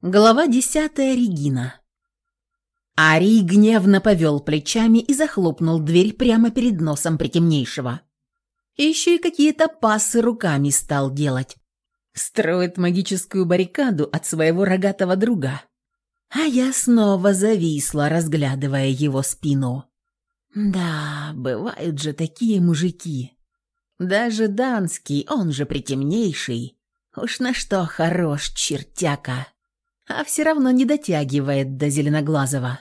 Глава десятая Регина. Арий гневно повел плечами и захлопнул дверь прямо перед носом притемнейшего. Еще и какие-то пасы руками стал делать. Строит магическую баррикаду от своего рогатого друга. А я снова зависла, разглядывая его спину. Да, бывают же такие мужики. Даже Данский, он же притемнейший. Уж на что хорош чертяка а все равно не дотягивает до зеленоглазого.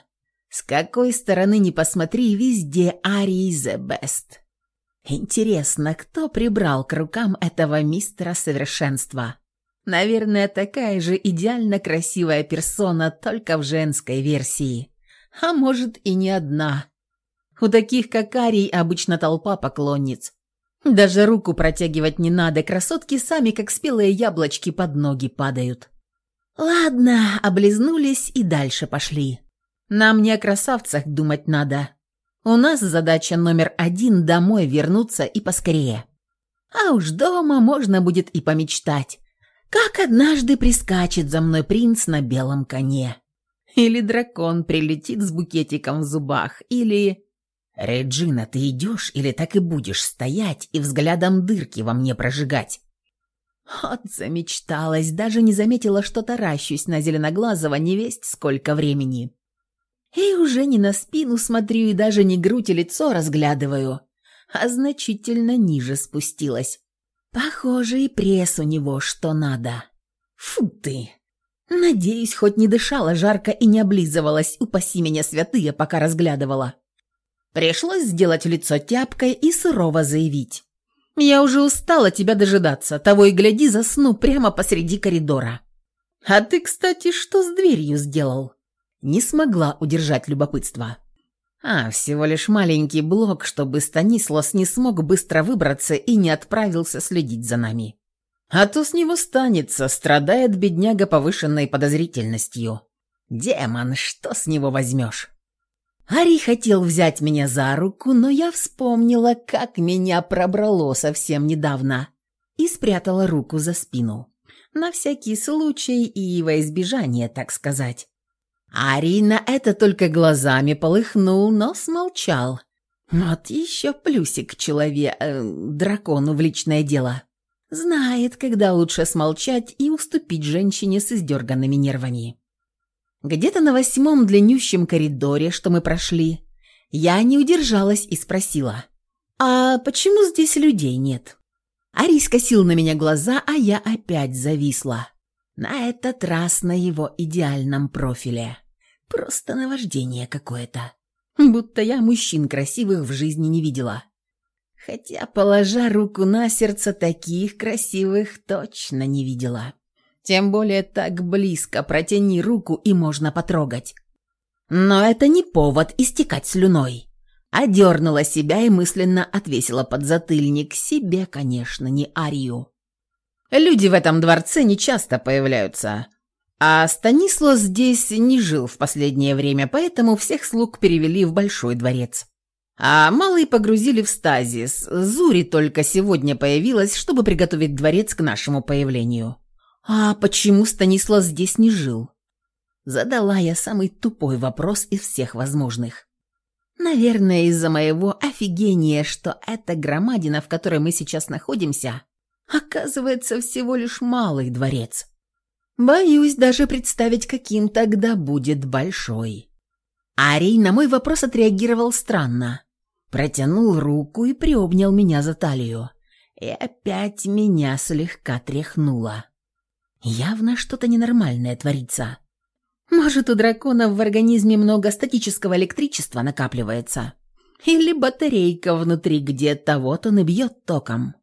С какой стороны ни посмотри, везде Ари the best. Интересно, кто прибрал к рукам этого мистера совершенства? Наверное, такая же идеально красивая персона, только в женской версии. А может и не одна. У таких, как Арий, обычно толпа поклонниц. Даже руку протягивать не надо, красотки сами, как спелые яблочки, под ноги падают. «Ладно», — облизнулись и дальше пошли. «Нам не о красавцах думать надо. У нас задача номер один — домой вернуться и поскорее. А уж дома можно будет и помечтать, как однажды прискачет за мной принц на белом коне. Или дракон прилетит с букетиком в зубах, или... «Реджина, ты идешь или так и будешь стоять и взглядом дырки во мне прожигать?» Вот замечталась, даже не заметила, что таращусь на Зеленоглазого невесть сколько времени. И уже не на спину смотрю и даже не грудь и лицо разглядываю, а значительно ниже спустилась. Похоже, и пресс у него что надо. Фу ты! Надеюсь, хоть не дышала жарко и не облизывалась, упаси меня святые, пока разглядывала. Пришлось сделать лицо тяпкой и сурово заявить. Я уже устала тебя дожидаться, того и гляди, засну прямо посреди коридора. А ты, кстати, что с дверью сделал? Не смогла удержать любопытство. А, всего лишь маленький блок, чтобы Станислав не смог быстро выбраться и не отправился следить за нами. А то с него станется, страдает бедняга повышенной подозрительностью. Демон, что с него возьмешь? Ари хотел взять меня за руку, но я вспомнила, как меня пробрало совсем недавно, и спрятала руку за спину. На всякий случай и во избежание, так сказать. Ари на это только глазами полыхнул, но смолчал. Вот еще плюсик человек, э, дракону в личное дело. Знает, когда лучше смолчать и уступить женщине с издерганными нервами. Где-то на восьмом длиннющем коридоре, что мы прошли, я не удержалась и спросила, «А почему здесь людей нет?» Арий скосил на меня глаза, а я опять зависла. На этот раз на его идеальном профиле. Просто наваждение какое-то. Будто я мужчин красивых в жизни не видела. Хотя, положа руку на сердце, таких красивых точно не видела. Тем более так близко, протяни руку и можно потрогать. Но это не повод истекать слюной. Одернула себя и мысленно отвесила подзатыльник. Себе, конечно, не Арию. Люди в этом дворце не часто появляются. А Станисло здесь не жил в последнее время, поэтому всех слуг перевели в большой дворец. А малые погрузили в стазис. Зури только сегодня появилась, чтобы приготовить дворец к нашему появлению. «А почему Станислав здесь не жил?» Задала я самый тупой вопрос из всех возможных. «Наверное, из-за моего офигения, что эта громадина, в которой мы сейчас находимся, оказывается всего лишь малый дворец. Боюсь даже представить, каким тогда будет большой». Арий на мой вопрос отреагировал странно. Протянул руку и приобнял меня за талию. И опять меня слегка тряхнуло. Явно что-то ненормальное творится. Может, у драконов в организме много статического электричества накапливается. Или батарейка внутри где-то, вот он и бьет током.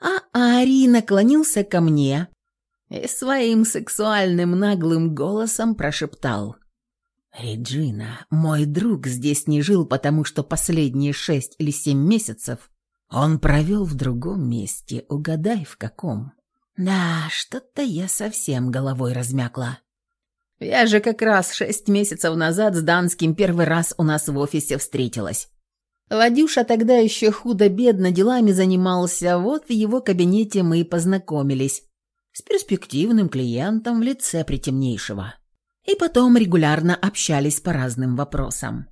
А Ари наклонился ко мне и своим сексуальным наглым голосом прошептал. «Реджина, мой друг здесь не жил, потому что последние шесть или семь месяцев он провел в другом месте, угадай, в каком». Да, что-то я совсем головой размякла. Я же как раз шесть месяцев назад с Данским первый раз у нас в офисе встретилась. Ладюша тогда еще худо-бедно делами занимался, вот в его кабинете мы и познакомились. С перспективным клиентом в лице притемнейшего. И потом регулярно общались по разным вопросам.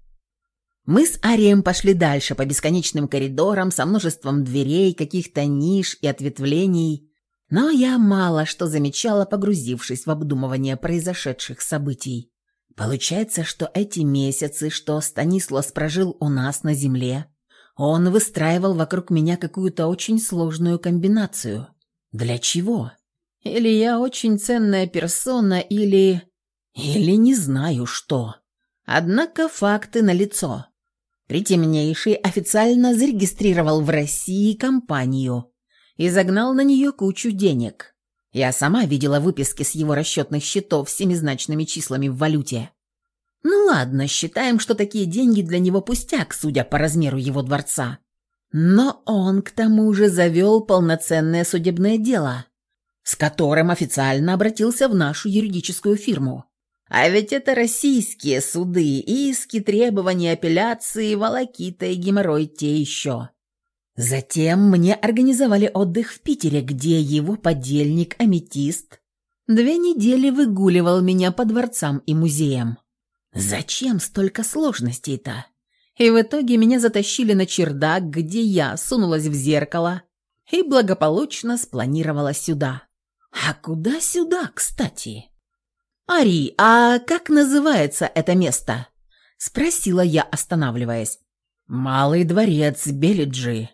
Мы с Арием пошли дальше по бесконечным коридорам со множеством дверей, каких-то ниш и ответвлений – но я мало что замечала, погрузившись в обдумывание произошедших событий. Получается, что эти месяцы, что Станислав прожил у нас на земле, он выстраивал вокруг меня какую-то очень сложную комбинацию. Для чего? Или я очень ценная персона, или... Или не знаю что. Однако факты налицо. Притемнейший официально зарегистрировал в России компанию – и загнал на нее кучу денег. Я сама видела выписки с его расчетных счетов с семизначными числами в валюте. Ну ладно, считаем, что такие деньги для него пустяк, судя по размеру его дворца. Но он к тому же завел полноценное судебное дело, с которым официально обратился в нашу юридическую фирму. А ведь это российские суды, иски, требования, апелляции, волокита и геморрой те еще. Затем мне организовали отдых в Питере, где его подельник Аметист две недели выгуливал меня по дворцам и музеям. Зачем столько сложностей-то? И в итоге меня затащили на чердак, где я сунулась в зеркало и благополучно спланировала сюда. А куда сюда, кстати? «Ари, а как называется это место?» – спросила я, останавливаясь. «Малый дворец Белиджи»,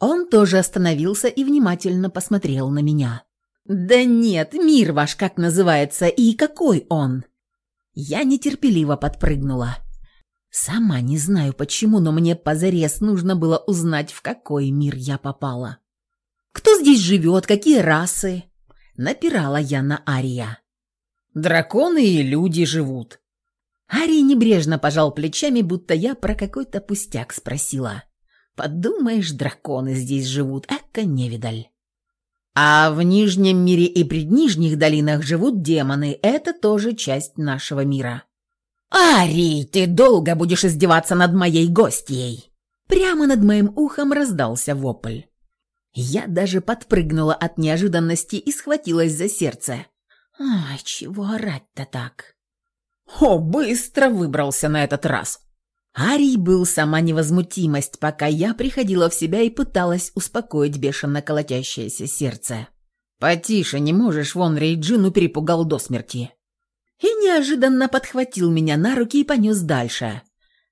он тоже остановился и внимательно посмотрел на меня. «Да нет, мир ваш как называется и какой он?» Я нетерпеливо подпрыгнула. Сама не знаю почему, но мне позарез нужно было узнать, в какой мир я попала. «Кто здесь живет? Какие расы?» Напирала я на Ария. «Драконы и люди живут». Арий небрежно пожал плечами, будто я про какой-то пустяк спросила. Подумаешь, драконы здесь живут, эка невидаль. А в Нижнем мире и преднижних долинах живут демоны, это тоже часть нашего мира. «Арий, ты долго будешь издеваться над моей гостьей!» Прямо над моим ухом раздался вопль. Я даже подпрыгнула от неожиданности и схватилась за сердце. «Ай, чего орать-то так?» «О, быстро выбрался на этот раз!» Арий был сама невозмутимость, пока я приходила в себя и пыталась успокоить бешено колотящееся сердце. «Потише, не можешь, вон Рейджину перепугал до смерти». И неожиданно подхватил меня на руки и понес дальше.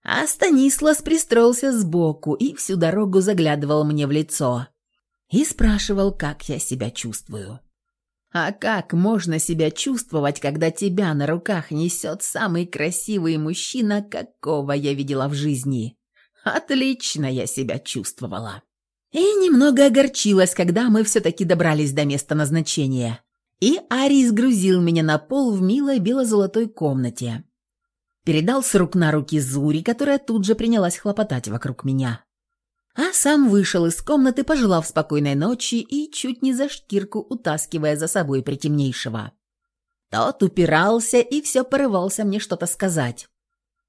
А Станислас пристроился сбоку и всю дорогу заглядывал мне в лицо. И спрашивал, как я себя чувствую. А как можно себя чувствовать, когда тебя на руках несет самый красивый мужчина, какого я видела в жизни? Отлично я себя чувствовала. И немного огорчилась, когда мы все-таки добрались до места назначения. И Ари сгрузил меня на пол в милой бело-золотой комнате. Передал с рук на руки Зури, которая тут же принялась хлопотать вокруг меня а сам вышел из комнаты, пожелав спокойной ночи и чуть не за шкирку утаскивая за собой притемнейшего. Тот упирался и все порывался мне что-то сказать.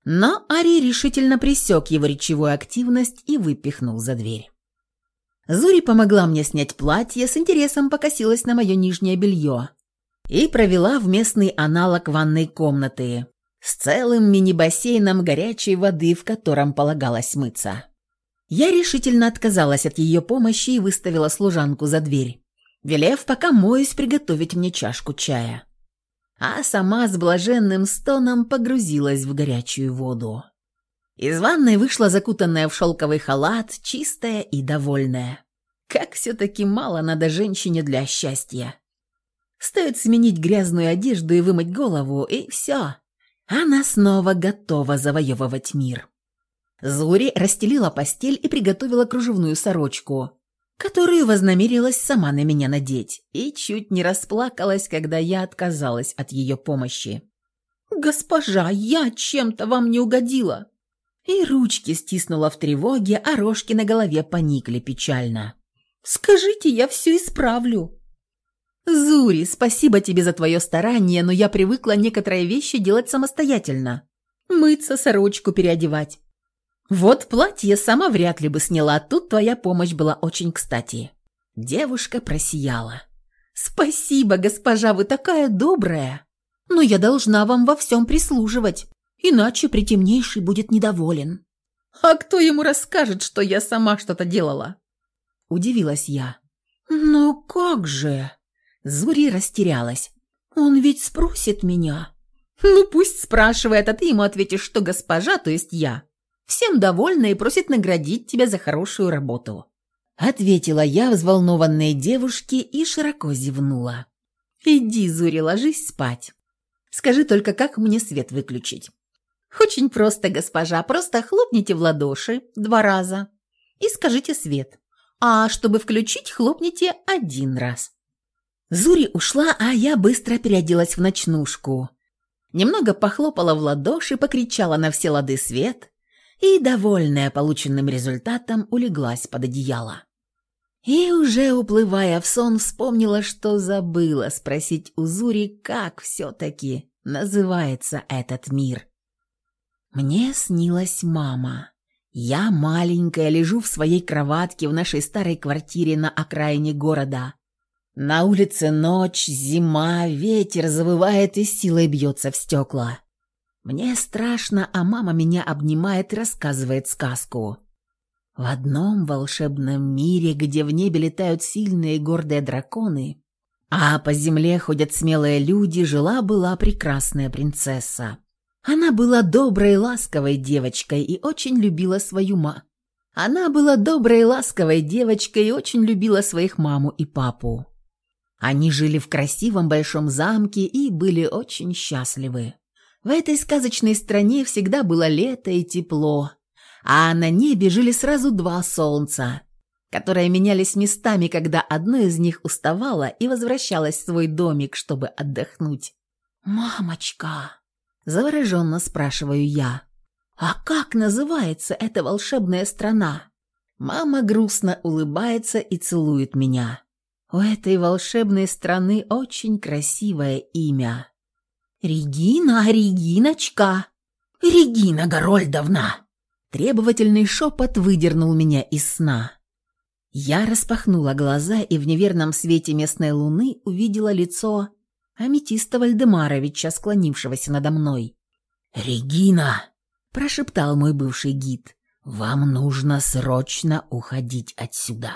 Но Ари решительно пресек его речевую активность и выпихнул за дверь. Зури помогла мне снять платье, с интересом покосилась на мое нижнее белье и провела в местный аналог ванной комнаты с целым мини-бассейном горячей воды, в котором полагалось мыться. Я решительно отказалась от ее помощи и выставила служанку за дверь, велев пока моюсь приготовить мне чашку чая. А сама с блаженным стоном погрузилась в горячую воду. Из ванной вышла закутанная в шелковый халат, чистая и довольная. Как все-таки мало надо женщине для счастья. Стоит сменить грязную одежду и вымыть голову, и все. Она снова готова завоевывать мир. Зури расстелила постель и приготовила кружевную сорочку, которую вознамерилась сама на меня надеть, и чуть не расплакалась, когда я отказалась от ее помощи. «Госпожа, я чем-то вам не угодила!» И ручки стиснула в тревоге, а рожки на голове поникли печально. «Скажите, я все исправлю!» «Зури, спасибо тебе за твое старание, но я привыкла некоторые вещи делать самостоятельно. Мыться, сорочку переодевать. Вот платье сама вряд ли бы сняла, тут твоя помощь была очень кстати». Девушка просияла. «Спасибо, госпожа, вы такая добрая! Но я должна вам во всем прислуживать, иначе притемнейший будет недоволен». «А кто ему расскажет, что я сама что-то делала?» Удивилась я. «Ну как же?» Зури растерялась. «Он ведь спросит меня». «Ну пусть спрашивает, а ты ему ответишь, что госпожа, то есть я всем довольна и просит наградить тебя за хорошую работу». Ответила я взволнованной девушке и широко зевнула. «Иди, Зури, ложись спать. Скажи только, как мне свет выключить?» «Очень просто, госпожа. Просто хлопните в ладоши два раза и скажите свет. А чтобы включить, хлопните один раз». Зури ушла, а я быстро переоделась в ночнушку. Немного похлопала в ладоши, покричала на все лады свет, и, довольная полученным результатом, улеглась под одеяло. И уже уплывая в сон, вспомнила, что забыла спросить у Зури, как все-таки называется этот мир. Мне снилась мама. Я маленькая, лежу в своей кроватке в нашей старой квартире на окраине города. На улице ночь, зима, ветер завывает и силой бьется в стекла. Мне страшно, а мама меня обнимает и рассказывает сказку. В одном волшебном мире, где в небе летают сильные и гордые драконы, а по земле ходят смелые люди, жила-была прекрасная принцесса. Она была доброй и ласковой девочкой и очень любила свою ма. Она была доброй и ласковой девочкой и очень любила своих маму и папу. Они жили в красивом большом замке и были очень счастливы. В этой сказочной стране всегда было лето и тепло, а на небе жили сразу два солнца, которые менялись местами, когда одно из них уставало и возвращалось в свой домик, чтобы отдохнуть. «Мамочка!» – завороженно спрашиваю я. «А как называется эта волшебная страна?» Мама грустно улыбается и целует меня. У этой волшебной страны очень красивое имя. «Регина, Региночка! Регина Горольдовна!» Требовательный шепот выдернул меня из сна. Я распахнула глаза и в неверном свете местной луны увидела лицо аметиста Вальдемаровича, склонившегося надо мной. «Регина!» – прошептал мой бывший гид. «Вам нужно срочно уходить отсюда!»